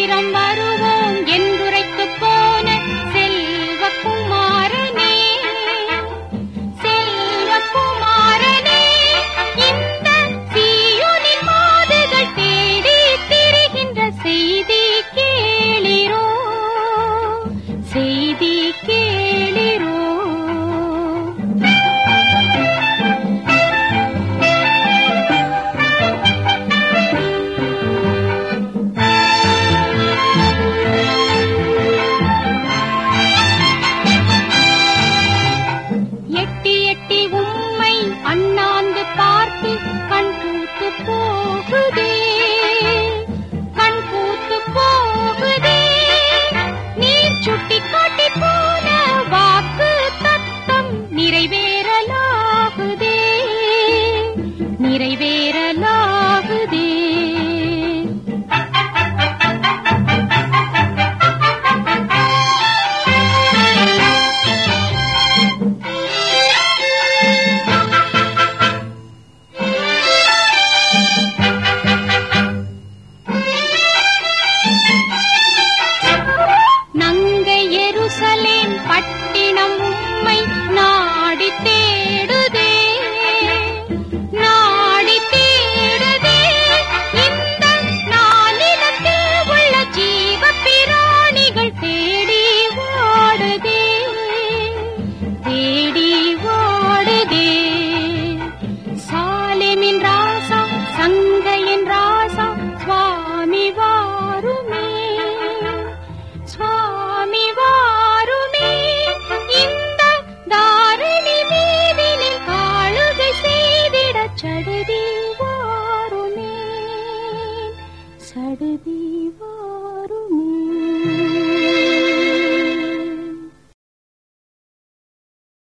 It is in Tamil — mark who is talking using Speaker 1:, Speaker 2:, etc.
Speaker 1: ஆயிரம் வருவோம் என்று எட்டி உம்மை அண்ணாந்து பார்த்து கண் கூத்து போகுதே. கண் கூத்து போகுதே. நீர் சுட்டி காட்டி போன வாக்கு தத்தம் நிறைவேறலாகுதே. நிறைவே எருசலேம் பட்டினம் உம்மை நாடி தேடுதே. நாடி தேடுதே. இந்த நாளிலத்தில் உள்ள ஜீவ பிராணிகள் தேடி ஓடுதே. தேடி ಜಗದೀ